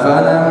أفلم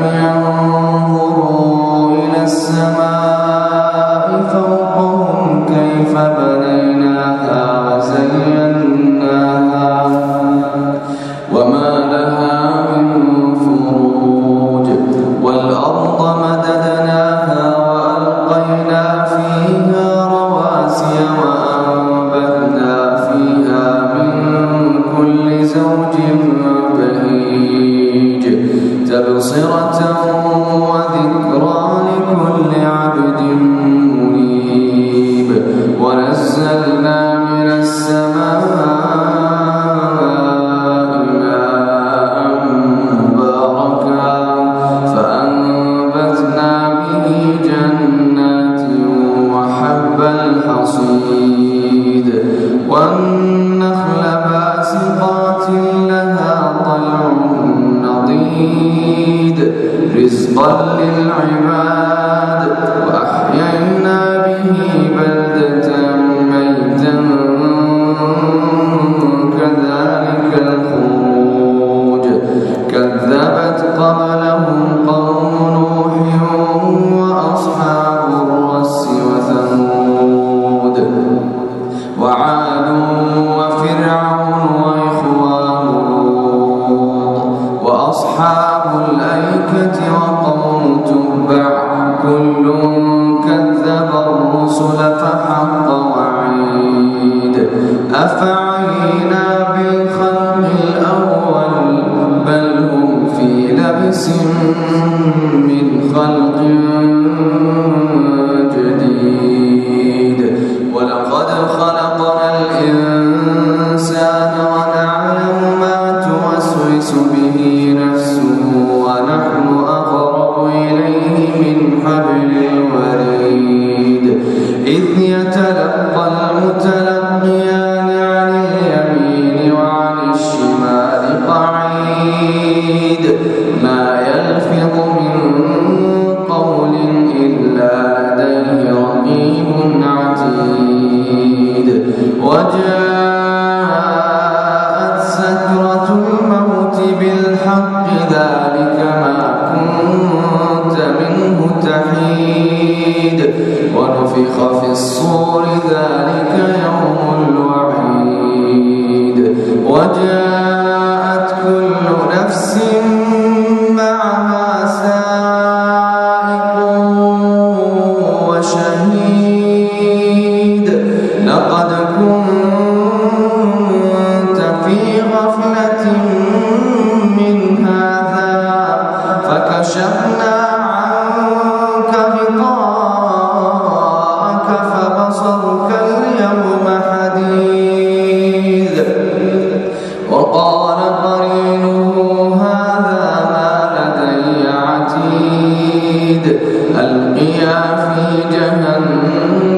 حميد رزقا للعباد وأحيينا به بلدة ميتا كذلك الخروج. كذبت قبل خلق وجاء Amen.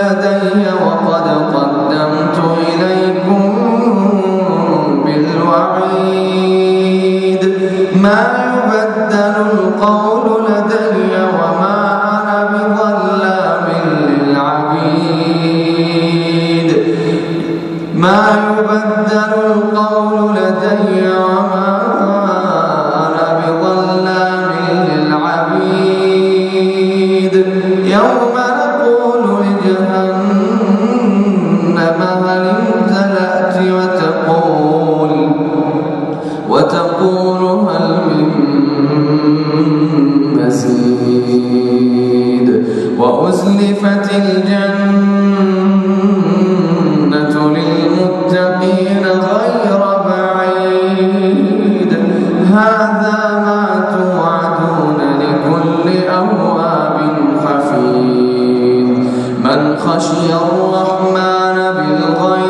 لدي وقد قدمت إليكم بالوعيد. ما يبدل القول لدي وما أنا بظلام للعبيد. ما يبدل القول لدي مزيد وأزلفت الجنة للمتقين غير بعيد. هذا ما توعدون لكل أواب حفيد من خشي الرحمن بالغيب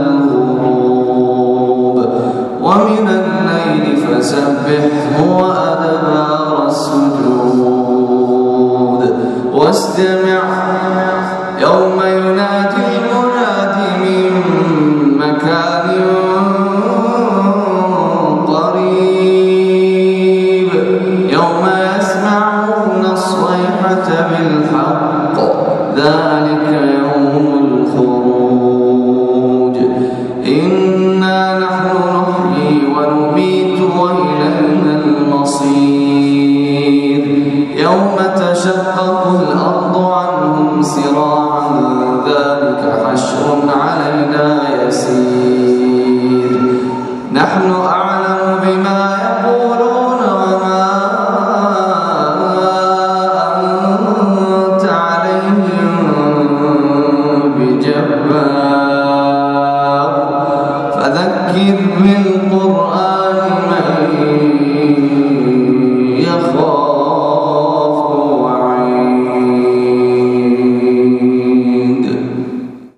به هو